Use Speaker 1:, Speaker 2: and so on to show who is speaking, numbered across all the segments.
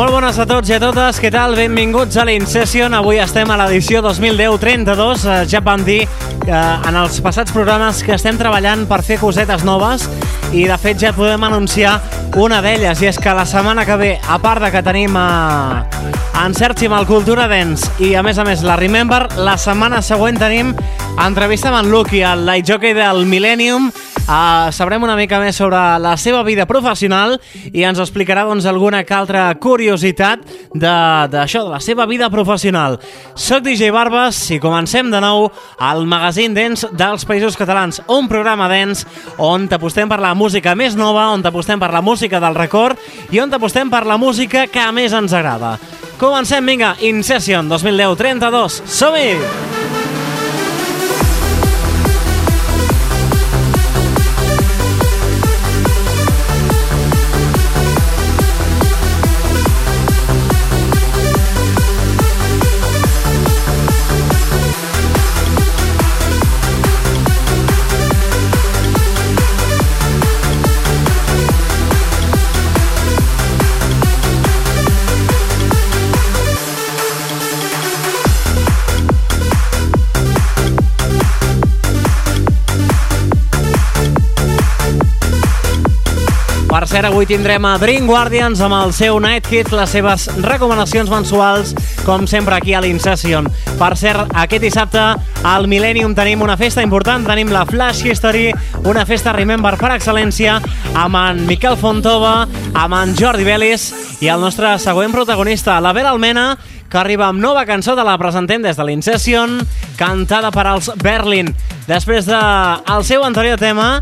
Speaker 1: Molt bones a tots i a totes, què tal? Benvinguts a l'Incession. Avui estem a l'edició 2010-32. Eh, Ja vam dir que en els passats programes que estem treballant per fer cosetes noves i de fet ja podem anunciar una d'elles i és que la setmana que ve, a part de que tenim a, en Sergi amb el Cultura Dance i a més a més la Remember, la setmana següent tenim entrevista amb en Lucky, el light jockey del Millennium, Uh, sabrem una mica més sobre la seva vida professional i ens explicarà doncs, alguna que altra curiositat d'això, de, de la seva vida professional. Soc DJ Barbas i comencem de nou al magazín Dance dels Països Catalans, un programa dance on t'apostem per la música més nova, on t'apostem per la música del record i on t'apostem per la música que més ens agrada. Comencem, vinga, In Session 2010-32, som-hi! Per cert, avui tindrem a Dream Guardians amb el seu Night Hit, les seves recomanacions mensuals, com sempre aquí a l'Incession. Per cert, aquest dissabte al Millennium tenim una festa important, tenim la Flash History, una festa Remember per excel·lència, amb en Miquel Fontova, amb en Jordi Vélez i el nostre següent protagonista, la Vera Almena, que arriba amb nova cançó de la presentem des de l'Incession, cantada per als Berlin. Després del de seu anterior tema,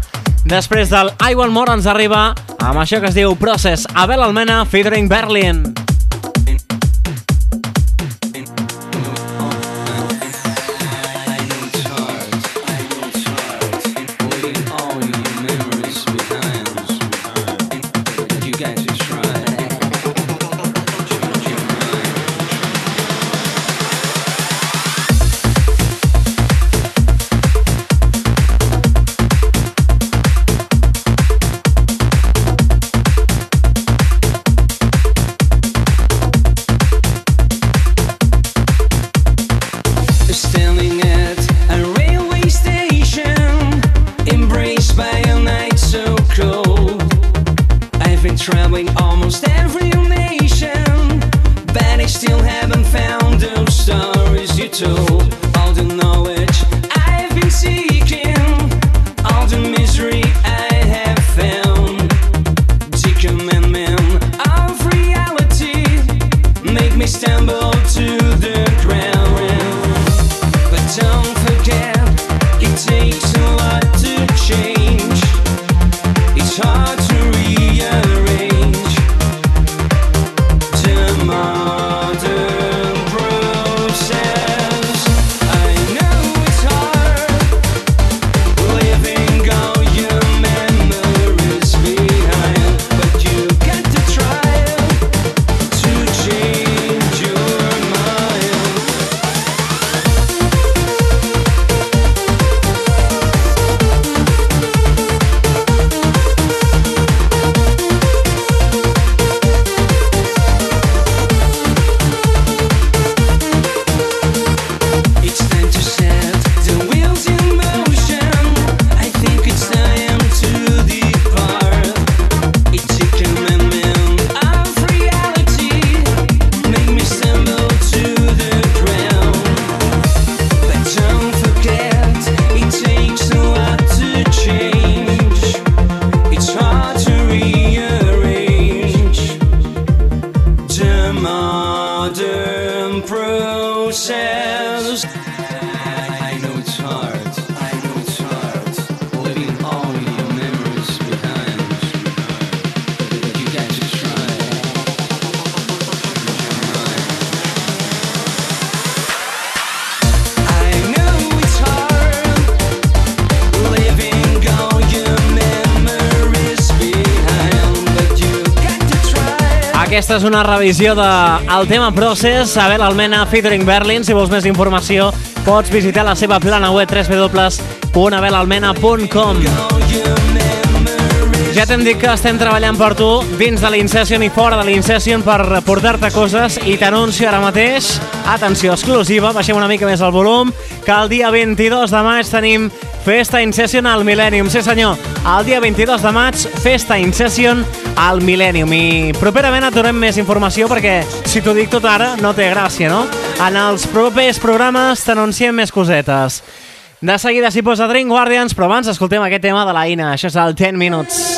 Speaker 1: Després del I Want More ens arriba amb això que es diu Process, Abel Almena featuring Berlin.
Speaker 2: Standing
Speaker 3: una revisió del de tema Process, Abel Almena, featuring Berlin. Si vols més informació, pots visitar la seva plana web www.abelalmena.com Ja t'hem dit que estem treballant per tu dins de l'Incession i fora de l'Incession per portar-te coses. I t'anuncio ara mateix, atenció exclusiva, baixem una mica més el volum, que el dia 22 de maig tenim Festa Incession al Millennium. Sí senyor, el dia 22 de maig, Festa Incession al Millennium. I properament et donem més informació perquè si t'ho dic tot ara no té gràcia, no? En els propers programes t'anunciem més cosetes. De seguida s'hi posa Dream Guardians, però abans escoltem aquest tema de la Ina. Això és el 10 Minutes.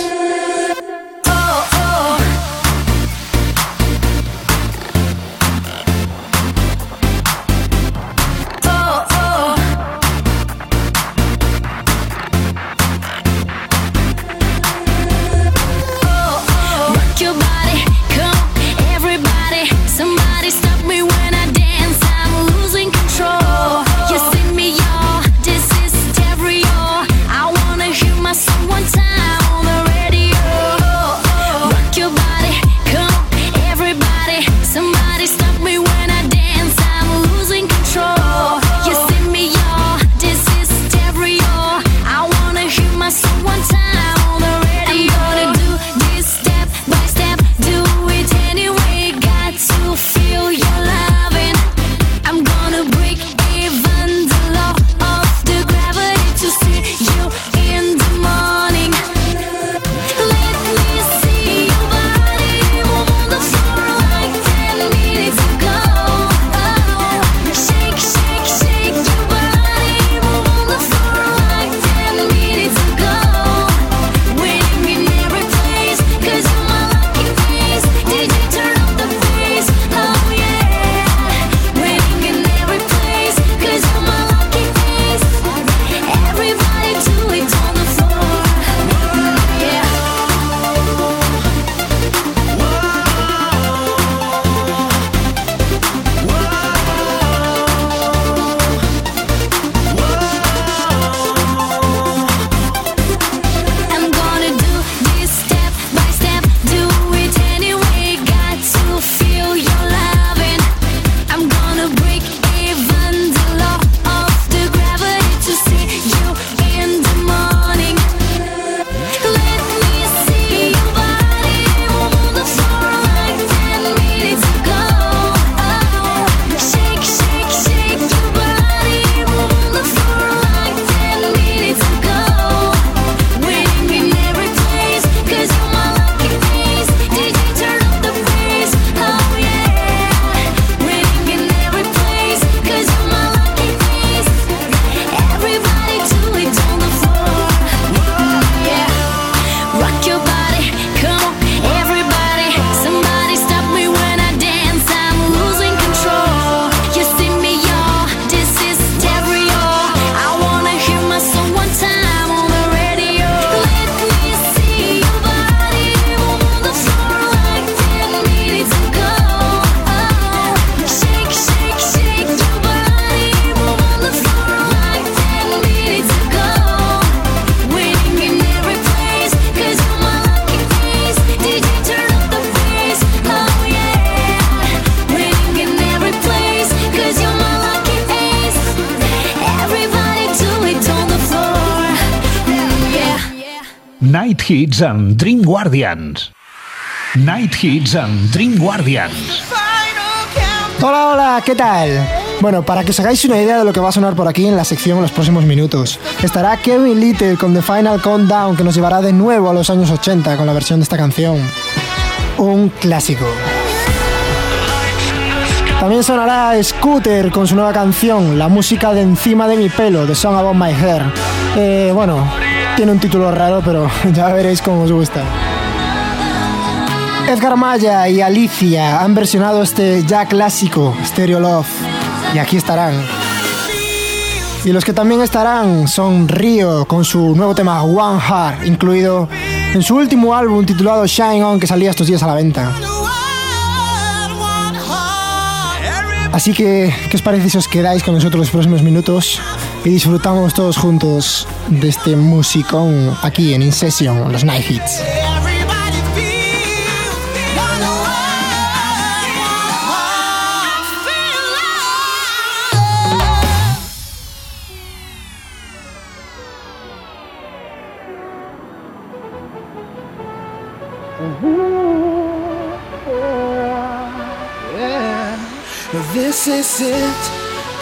Speaker 4: Hits amb Dream Guardians. Night Hits amb Dream Guardians.
Speaker 5: Hola, hola, ¿qué tal? Bueno, para que os hagáis una idea de lo que va a sonar por aquí en la sección en los próximos minutos, estará Kevin Little con The Final Countdown que nos llevará de nuevo a los años 80 con la versión de esta canción. Un clásico. También sonará Scooter con su nueva canción, la música de encima de mi pelo, The Song About My Hair. Eh, bueno, tiene un título raro, pero ya veréis cómo os gusta. Edgar Maya y Alicia han versionado este ya clásico, Stereo Love, y aquí estarán. Y los que también estarán son Río con su nuevo tema One Heart, incluido en su último álbum titulado Shine On que salía estos días a la venta. Así que, ¿qué os parece si os quedáis con nosotros los próximos minutos y disfrutamos todos juntos de este musicón aquí en In Session, los Night Hits.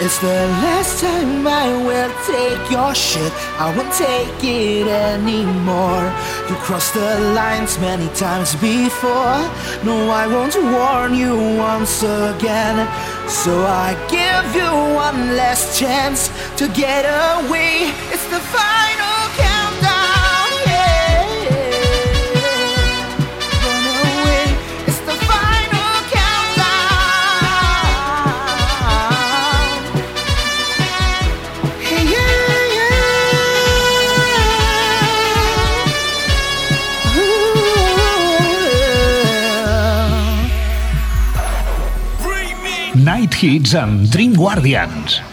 Speaker 6: It's the last time I will take your shit. I won't take it anymore. You crossed the lines many times before. No, I won't warn you once again. So I give you one last chance to get away. It's the final
Speaker 7: Hits amb Dream Guardians.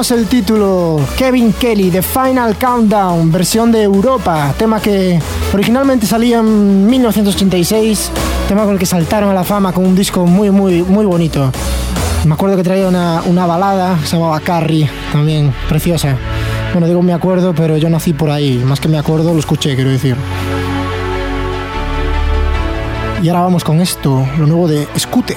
Speaker 5: Recordamos el título Kevin Kelly, The Final Countdown, versión de Europa, tema que originalmente salía en 1986, tema con el que saltaron a la fama con un disco muy, muy, muy bonito. Me acuerdo que traía una, una balada, se llamaba Carrie, también preciosa. Bueno, digo me acuerdo, pero yo nací por ahí, más que me acuerdo, lo escuché, quiero decir. Y ahora vamos con esto, lo nuevo de Scooter.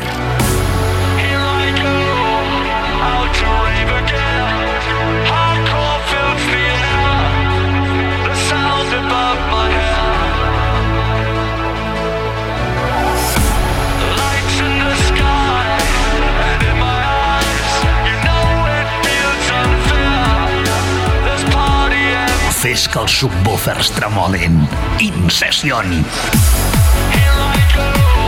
Speaker 7: Fes que els subwoofers tremolin. Incession.
Speaker 8: Here I go,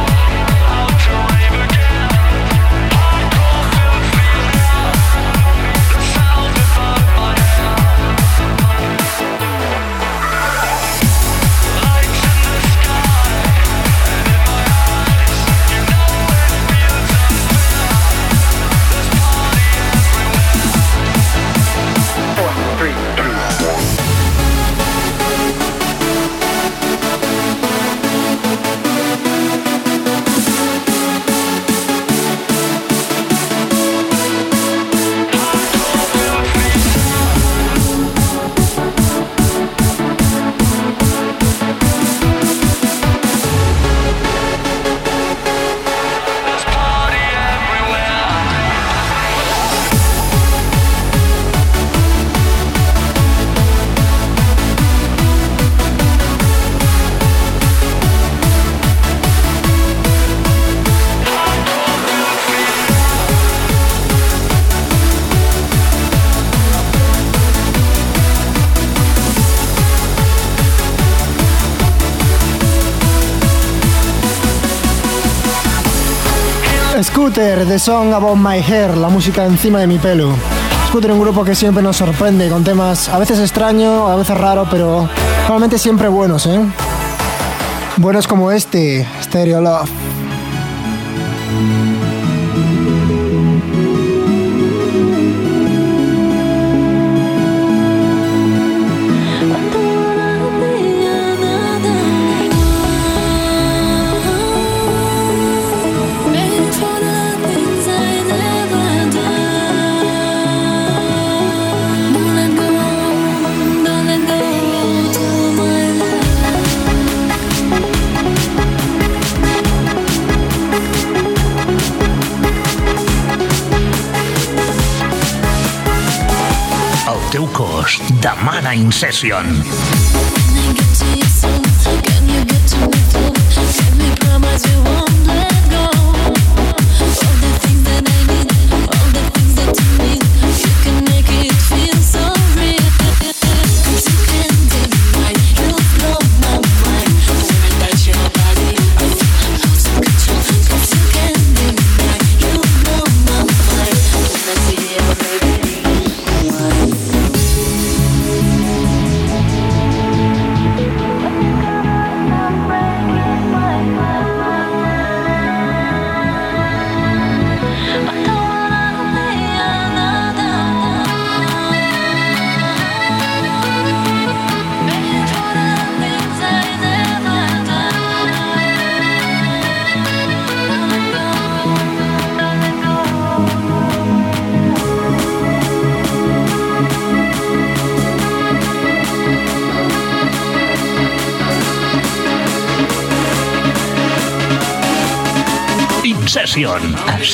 Speaker 5: Scooter, The Song Above My Hair, la música encima de mi pelo. Scooter, un grupo que siempre nos sorprende con temas a veces extraños, a veces raros, pero normalmente siempre buenos, ¿eh? Buenos como este, Stereo Love.
Speaker 7: Demana Incession.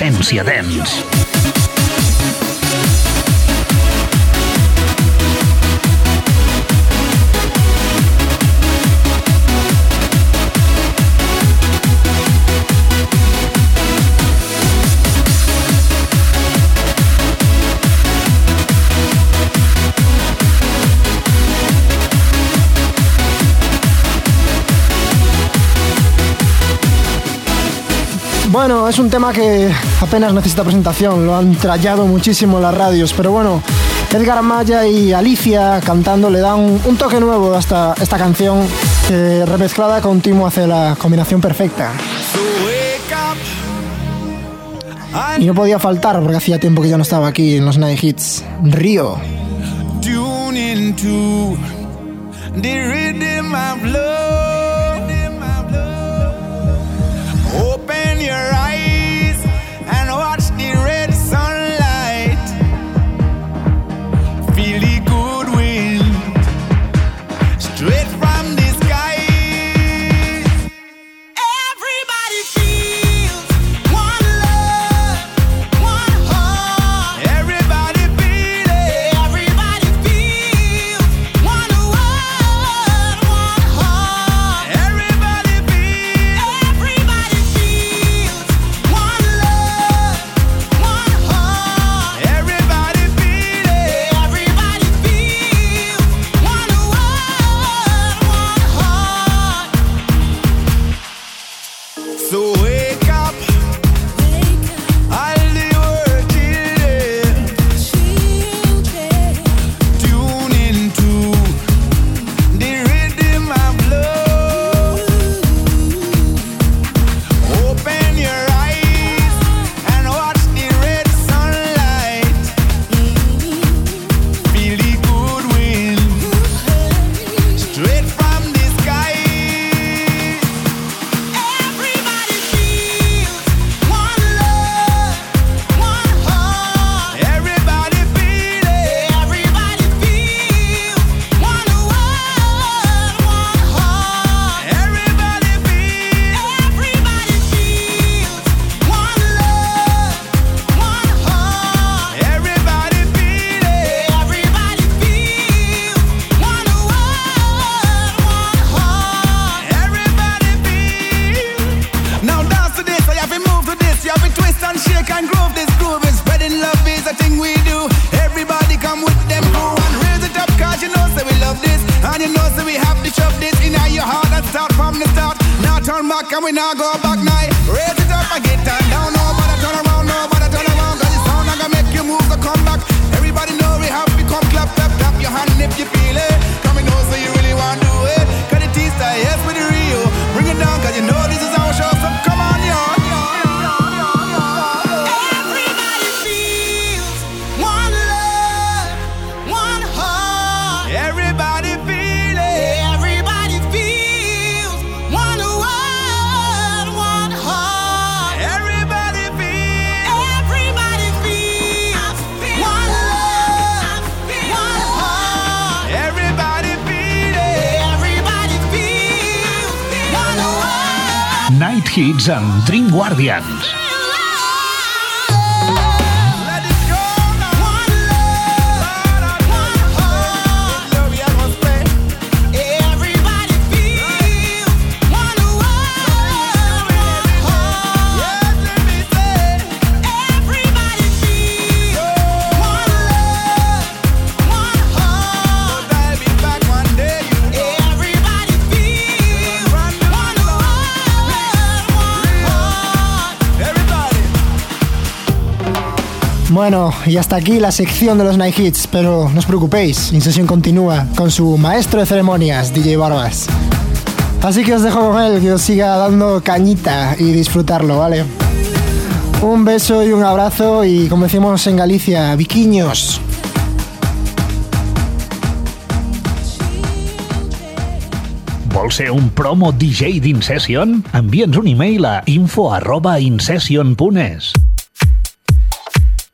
Speaker 4: absència d'ens.
Speaker 5: Bueno, es un tema que apenas necesita presentación, lo han trallado muchísimo las radios, pero bueno, Edgar Amaya y Alicia cantando le dan un, toque nuevo a esta, canción que remezclada con Timo hace la combinación perfecta. Y no podía faltar, porque hacía tiempo que yo no estaba aquí en los Night Hits, Río.
Speaker 9: open your eyes. Guardian.
Speaker 5: Bueno, y hasta aquí la sección de los Night Hits, pero no os preocupéis, Insesión continúa con su maestro de ceremonias, DJ Barbas. Así que os dejo con él, que os siga dando cañita y disfrutarlo, ¿vale? Un beso y un abrazo y como decimos en Galicia, viquiños.
Speaker 4: Vols un promo DJ d'Incession? Envia'ns un e-mail a info arroba incession.es.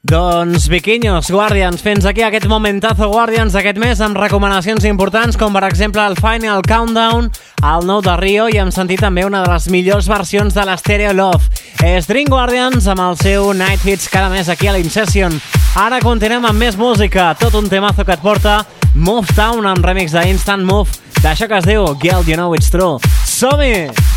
Speaker 1: Doncs Viquinyos, Guardians, fins aquí aquest momentazo Guardians d'aquest mes amb recomanacions importants com per exemple el Final Countdown, el nou de Rio i hem sentit també una de les millors versions de l'Stereo Love. És Dream Guardians amb el seu Night Hits cada mes aquí a l'Incession. Ara continuem amb més música, tot un temazo que et porta Move Town amb remix d'Instant Move d'això que es diu Girl, You Know It's True. Som-hi!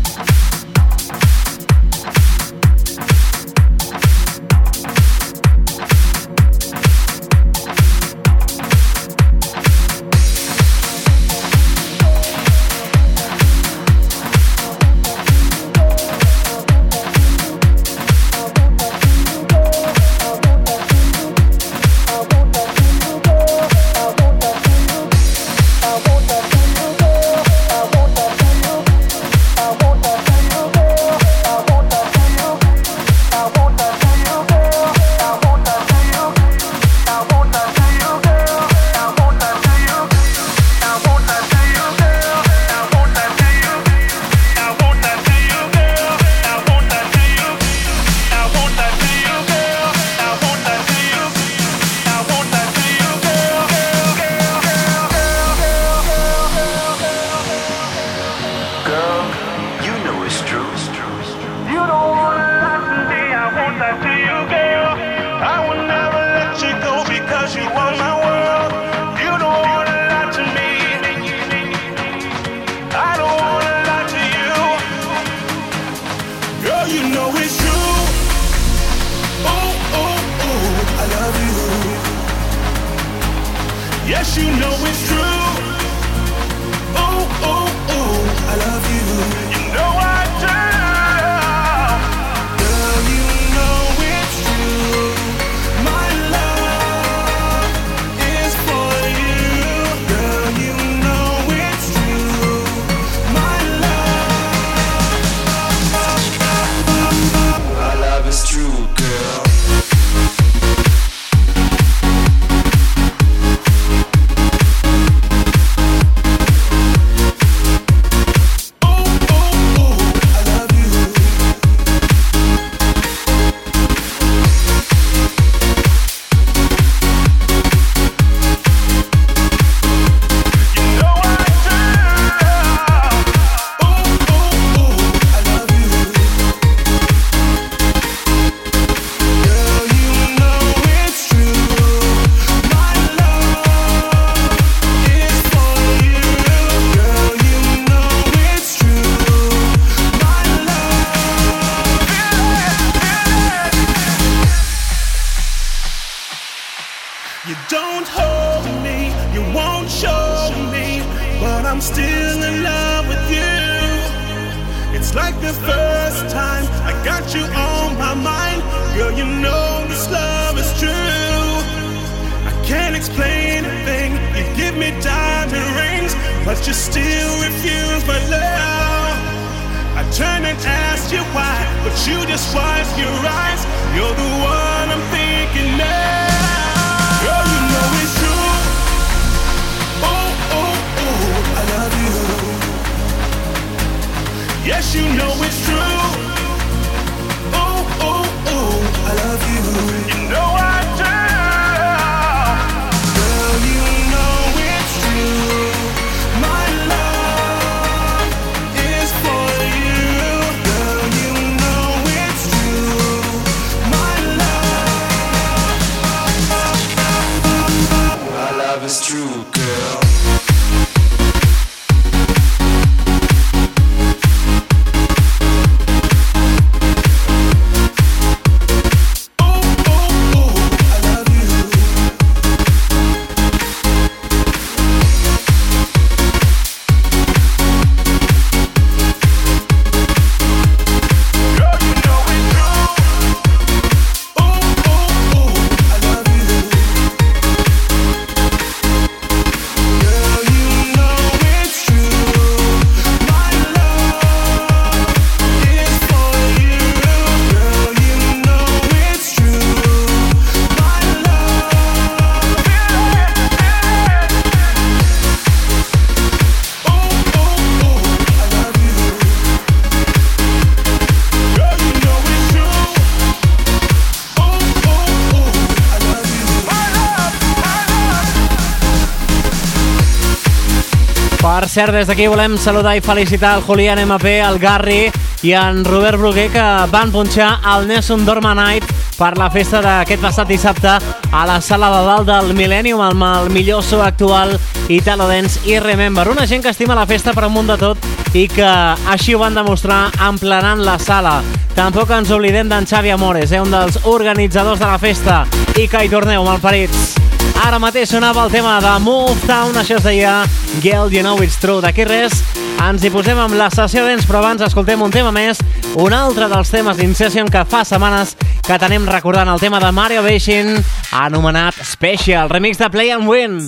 Speaker 1: Cert, des d'aquí volem saludar i felicitar el Julián MP, el Garry i en Robert Bruguer que van punxar el Nessun Dorma Night per la festa d'aquest passat dissabte a la sala de dalt del Millennium amb el millor so actual Italo Dance i Remember. Una gent que estima la festa per amunt de tot i que així ho van demostrar emplenant la sala. Tampoc ens oblidem d'en Xavi Amores, eh, un dels organitzadors de la festa. I que hi torneu, malparits. Ara mateix sonava el tema de Move Town, això es deia Girl, You Know It's True. D'aquí res, ens hi posem amb la sessió d'ens, però abans escoltem un tema més, un altre dels temes d'Incession que fa setmanes que tenim recordant el tema de Mario Bashin, anomenat Special, remix de Play and Win.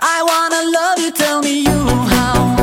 Speaker 10: I wanna love you, tell me you how.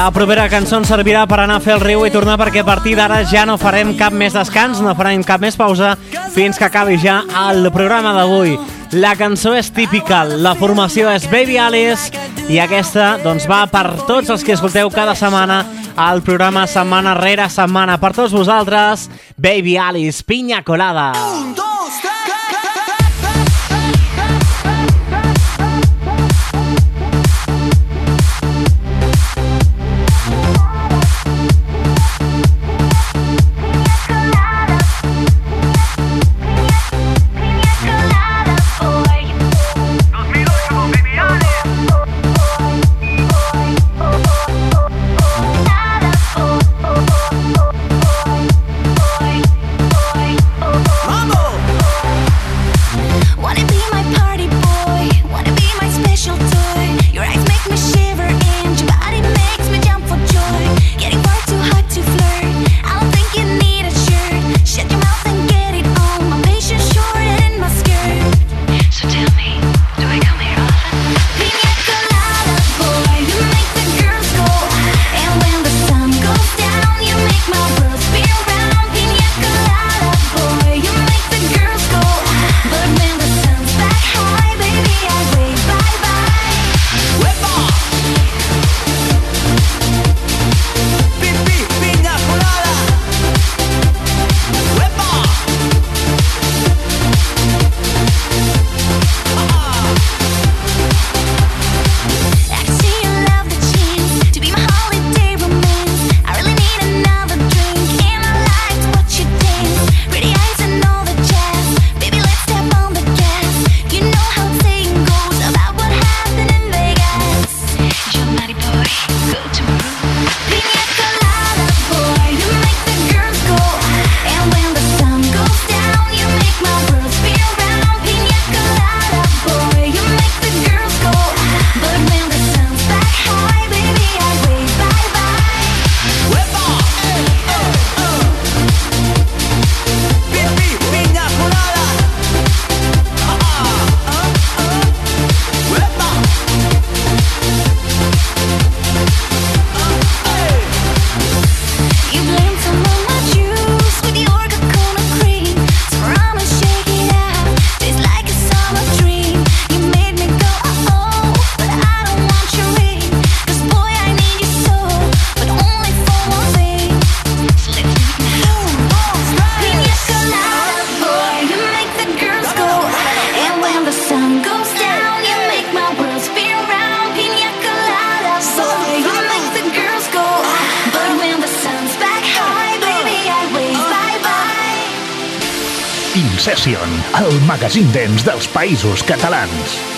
Speaker 1: La propera cançó ens servirà per anar a fer el riu i tornar perquè a partir d'ara ja no farem cap més descans, no farem cap més pausa fins que acabi ja el programa d'avui. La cançó és típica, la formació és Baby Alice i aquesta doncs va per tots els que escolteu cada setmana al programa setmana rere setmana. Per tots vosaltres, Baby Alice, pinya colada.
Speaker 3: Wanna be magazín dents dels països catalans.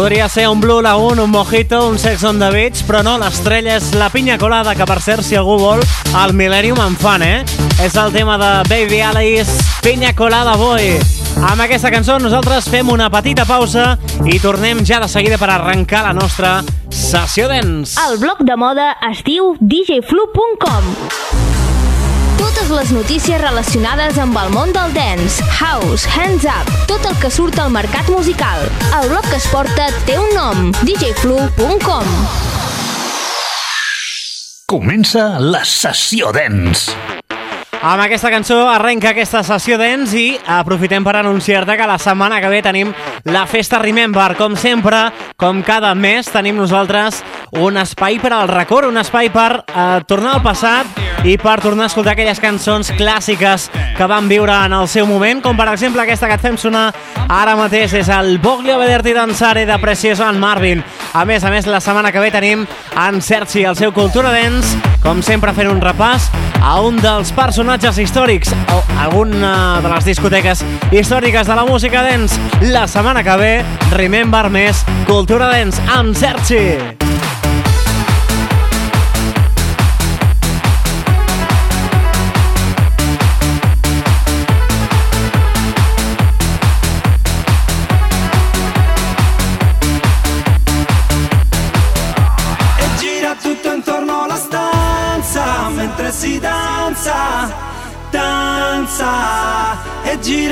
Speaker 1: Podria ser un Blue Lagoon, un Mojito, un Sex on the Beach, però no, l'estrella és la pinya colada, que per cert, si algú vol, al Millennium en fan, eh? És el tema de Baby Alice, Pinya Colada Boy. Amb aquesta cançó nosaltres fem una petita pausa i tornem ja de seguida per arrencar la nostra sessió dents.
Speaker 11: El blog de moda es diu djflu.com Totes les notícies relacionades amb el món del dance, house, hands up, tot el que surt al mercat musical. El blog que es porta té un nom, djflu.com
Speaker 3: Comença la sessió dents.
Speaker 1: Amb aquesta cançó arrenca aquesta sessió dents i aprofitem per anunciar-te que la setmana que ve tenim la Festa Remember. Com sempre, com cada mes, tenim nosaltres un espai per al record, un espai per eh, tornar al passat i per tornar a escoltar aquelles cançons clàssiques que van viure en el seu moment, com per exemple aquesta que et fem sonar ara mateix és el Voglio vederti danzare de Precioso en Marvin. A més a més, la setmana que ve tenim en Sergi, el seu Cultura Dance, com sempre fent un repàs a un dels personatges històrics o alguna de les discoteques històriques de la música dance. La setmana que ve, Remember més Cultura Dance amb Sergi.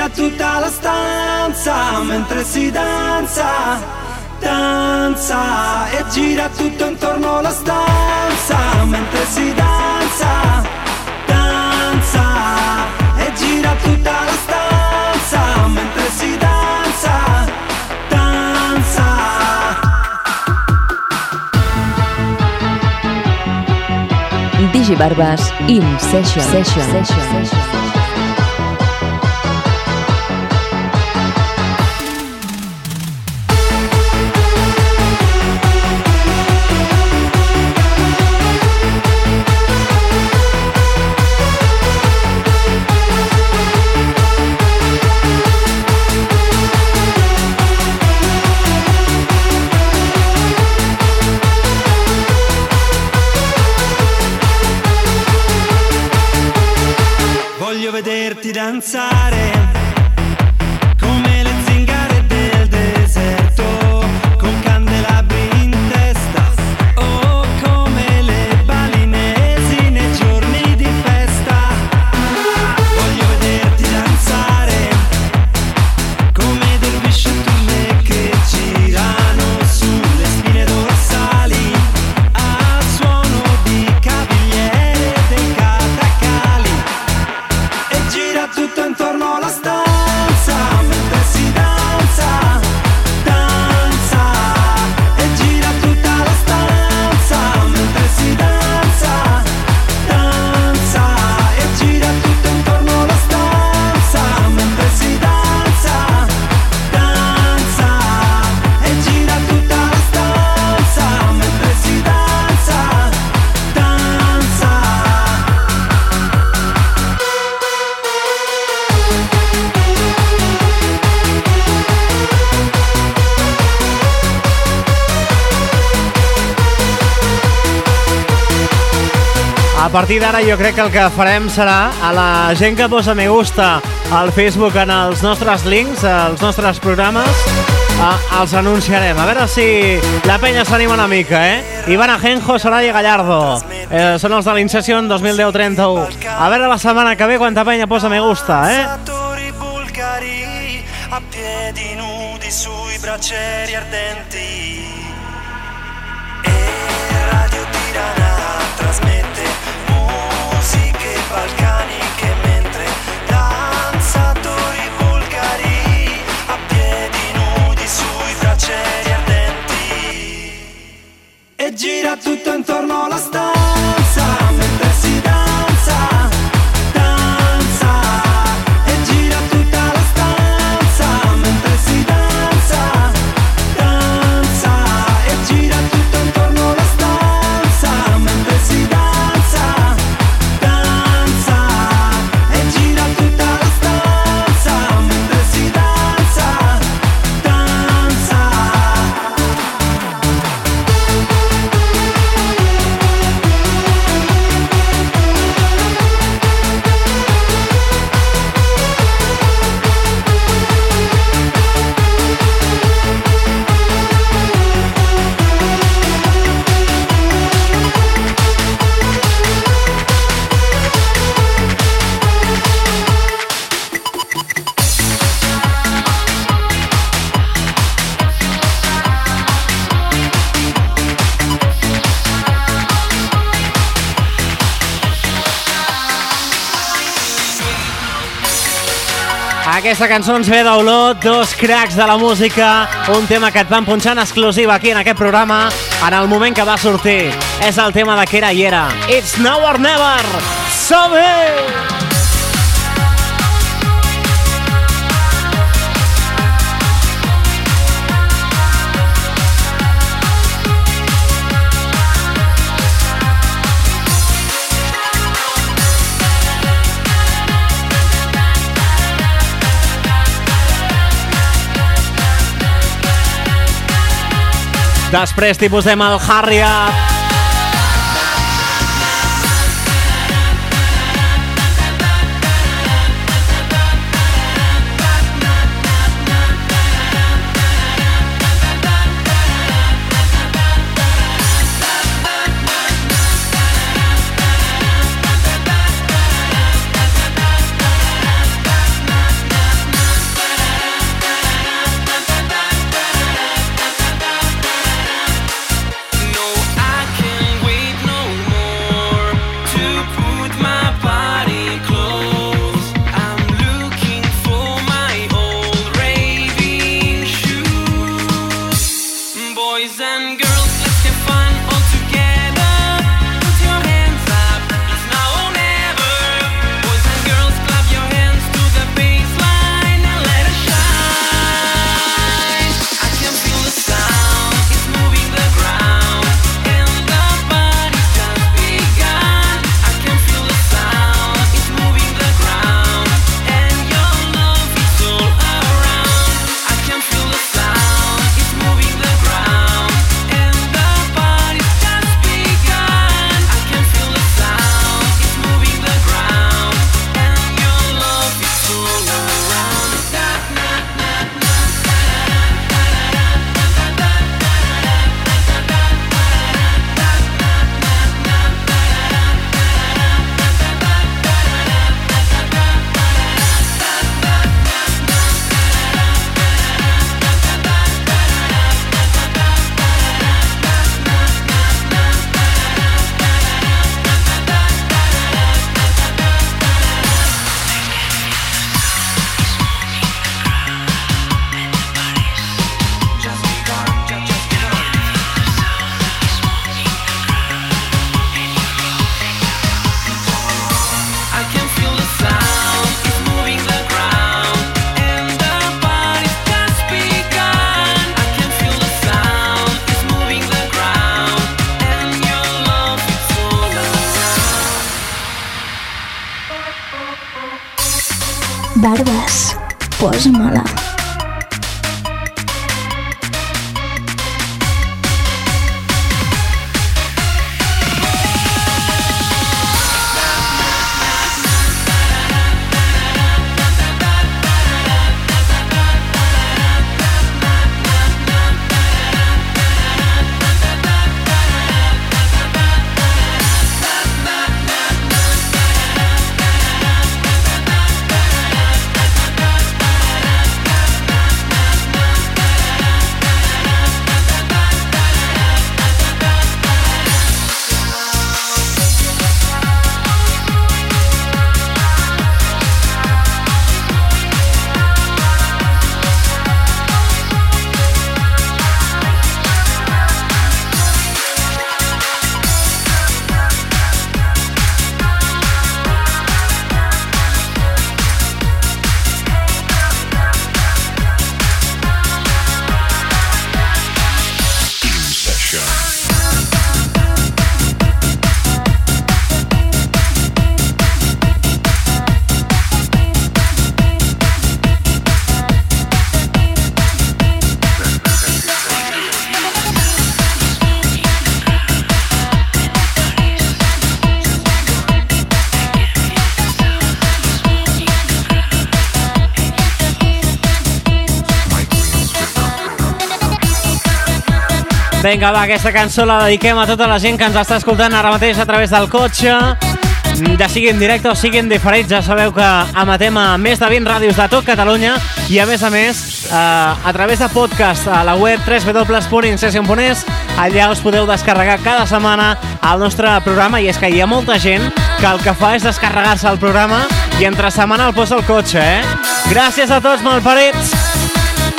Speaker 12: E gira tutta la stanza mentre si danza, danza. E gira tutto intorno alla stanza mentre si danza, danza. E gira tutta la stanza mentre si danza, danza.
Speaker 13: Digibarbes In Session. Session. Session.
Speaker 12: Voglio
Speaker 1: jo crec que el que farem serà a la gent que posa me gusta
Speaker 2: al Facebook en els nostres links, als nostres programes, eh, els anunciarem. A veure si la penya s'anima una mica, eh? Ivana Ajenjo, Soraya Gallardo. Eh, són els de l'Incession 2010-31. A veure la setmana que ve quanta penya posa me gusta, eh?
Speaker 12: A piedi nudi sui ardenti e Radio Tirana trasmette gira tutto intorno alla stanza
Speaker 2: Aquesta cançó ens ve d'Olot, dos cracs de la música, un tema que et van punxar en exclusiva aquí en aquest programa en el moment que va sortir. És el tema de que era i era. It's now or never! Som-hi! Després t'hi posem el
Speaker 1: Vinga, va, aquesta cançó la dediquem a tota la gent que ens està escoltant ara mateix a través del cotxe, ja sigui en directe o sigui en. Ja sabeu que emetem a més de 20 ràdios de tot Catalunya i, a més a més, eh, a través de podcast a la web www.incession.es allà us podeu descarregar cada setmana el nostre programa i és que hi ha molta gent que el que fa és descarregar-se el programa i entre setmana el posa al cotxe, eh? Gràcies a tots, malparits!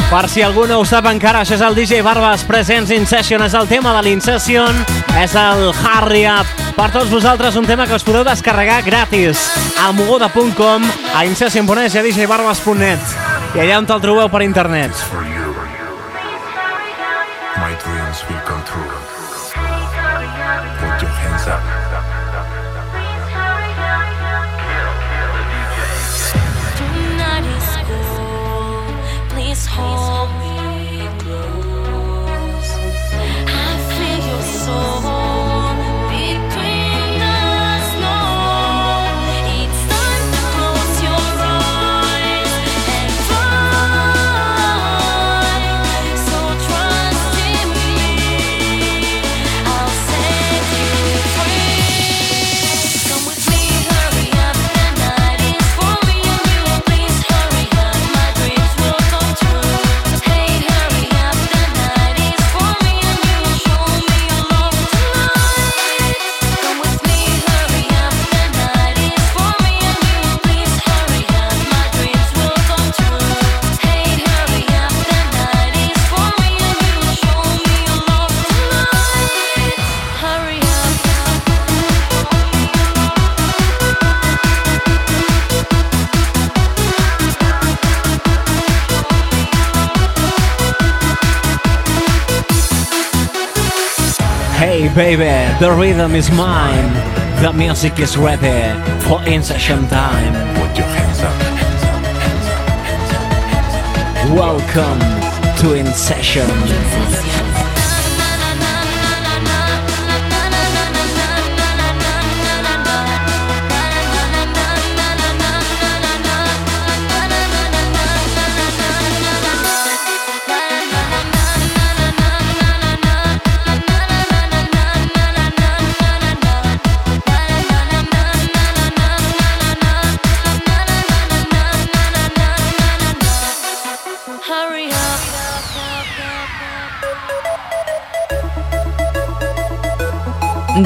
Speaker 1: Per si algú no ho sap encara, això és el DJ Barbas Presents In Session, és el tema de l'Incession, és el Hurry Up. Per tots vosaltres, un tema que us podeu descarregar gratis a mogoda.com, a incession.es i a djbarbas.net. I allà on te'l trobeu per internet.
Speaker 14: My dreams will come true.
Speaker 1: Baby, the rhythm is mine. The music is ready for in-session time.
Speaker 14: Put your hands up.
Speaker 1: Welcome to In-Session.
Speaker 3: Hurry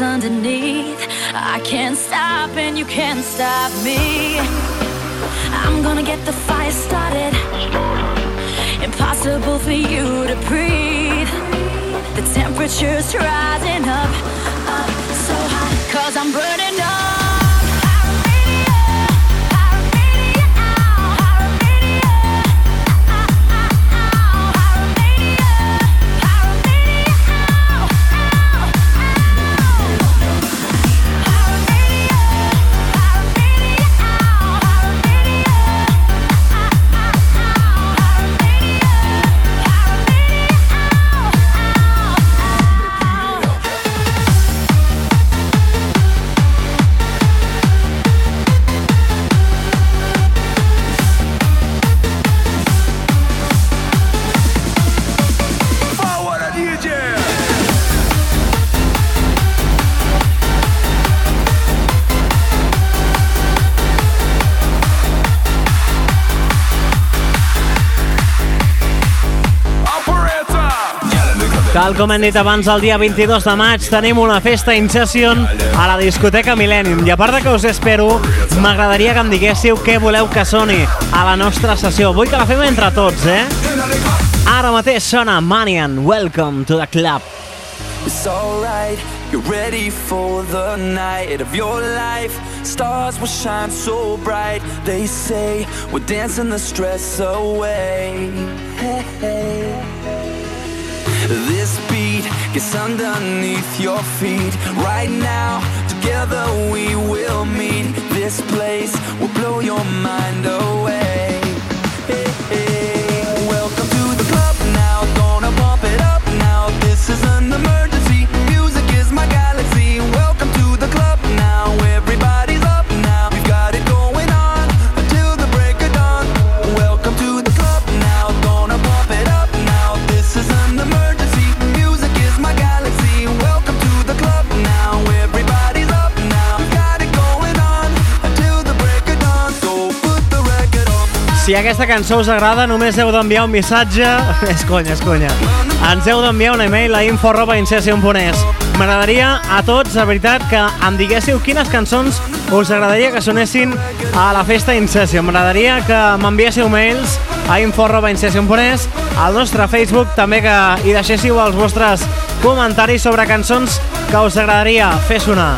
Speaker 3: underneath. I can't stop, and you can't stop me. I'm gonna get the fire
Speaker 1: Tal com hem dit abans, el dia 22 de maig tenim una festa in session a la discoteca Millennium. I a part de que us espero, m'agradaria que em diguéssiu què voleu que soni a la nostra sessió. Vull que la fem entre tots, eh? Ara mateix sona Manian. Welcome to the club.
Speaker 2: It's alright, you're ready for the night of your life. Stars will shine so bright. They say we're dancing the stress away. Hey, hey. This beat gets underneath your feet. Right now, together we will meet. This place will blow your mind away.
Speaker 1: Si aquesta cançó us agrada, només heu d'enviar un missatge... És conya, és conya. Ens heu d'enviar un email a info arroba incession.es. M'agradaria a tots, de veritat, que em diguéssiu quines cançons us agradaria que sonessin a la festa Incession. M'agradaria que m'enviéssiu mails a info arroba incession.es, al nostre Facebook, també que hi deixéssiu els vostres comentaris sobre cançons que us agradaria fer sonar.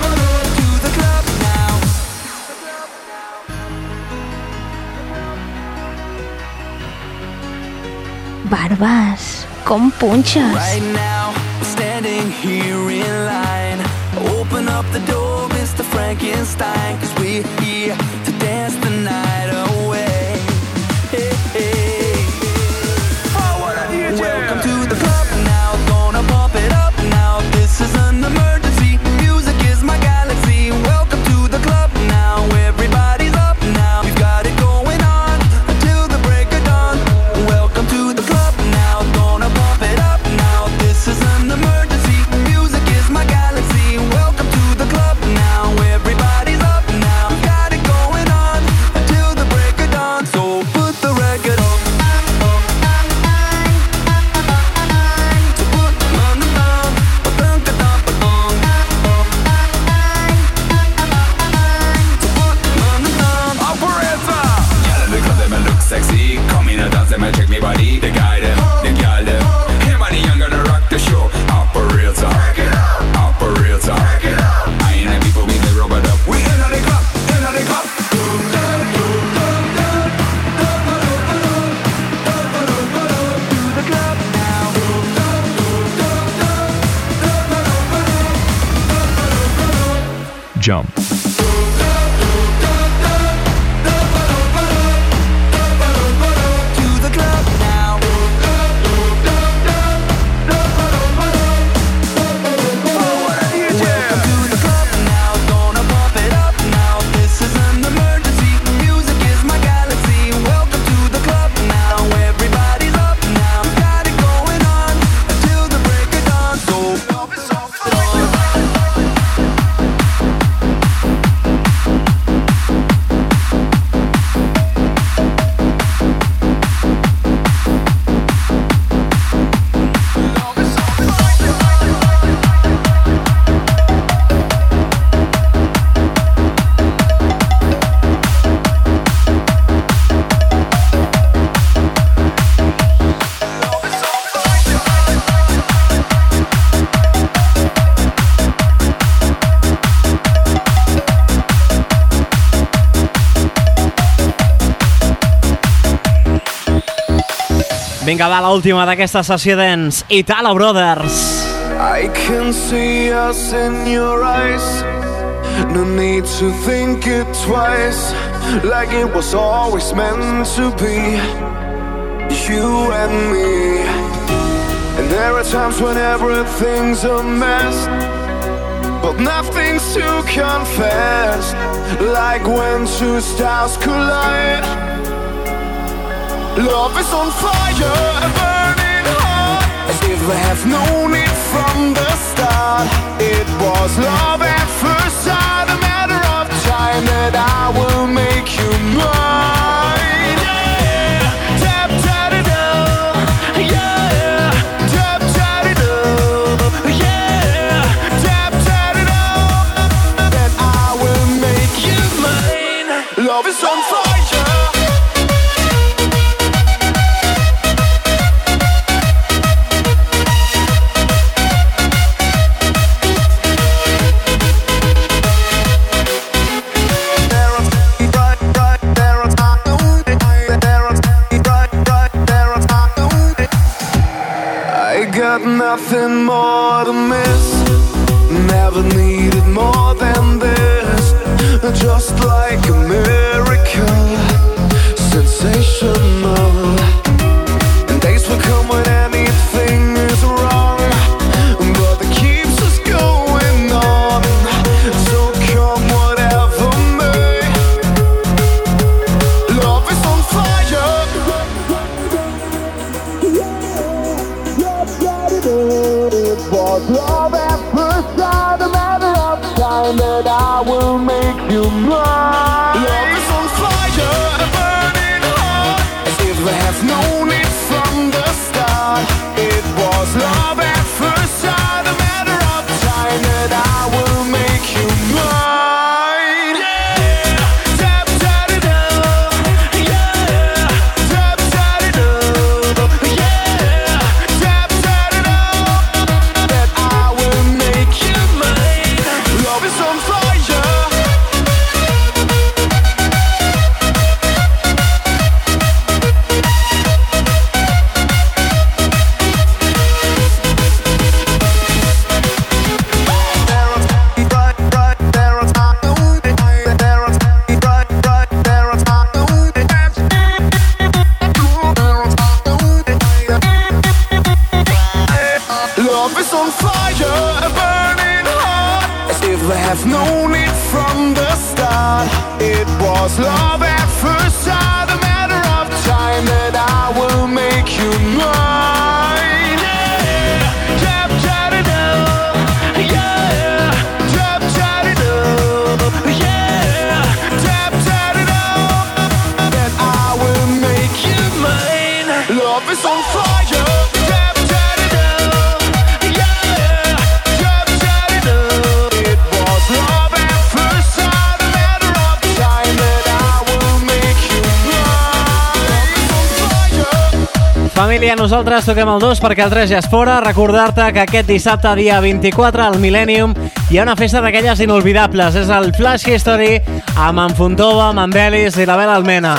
Speaker 11: Barbas, com punxes?
Speaker 2: Right now, standing here in line. Open up the door, Mr. Frankenstein, cause we're here
Speaker 15: Jump.
Speaker 1: Vinga, va, l'última d'aquesta sessió d'ens. Italo Brothers.
Speaker 9: I can see us in your eyes. No need to think it twice. Like it was always meant to be. You and me. And there are times when everything's a mess. But nothing's to confess. Like when two stars collide. Love is on fire, a burning heart. As if I have known it from the start. It was love at first sight, a matter of time that I will make you mine. Yeah, tap, tap it up. Yeah, tap, tap it up. Yeah, tap, tap it up. That I will make you mine. Love is on fire. Nothing more on fire, a burning hot, as if I have known it from the start. It was love
Speaker 1: Família, nosaltres toquem el 2 perquè el 3 ja és fora. Recordar-te que aquest dissabte, dia 24, al Millennium, hi ha una festa d'aquelles inolvidables. És el Flash History amb en Fontova, amb en Belis i la Bela Almena.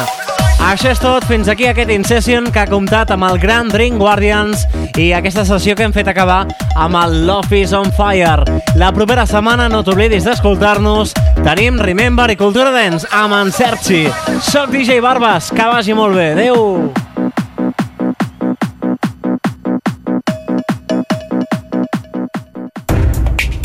Speaker 1: Això és tot, fins aquí aquest In-Session que ha comptat amb el Grand Dream Guardians i aquesta sessió que hem fet acabar amb el is on Fire. La propera setmana no t'oblidis d'escoltar-nos. Tenim Remember i Cultura Dance amb en Sergi. Soc DJ Barbas, que vagi molt bé. Adéu!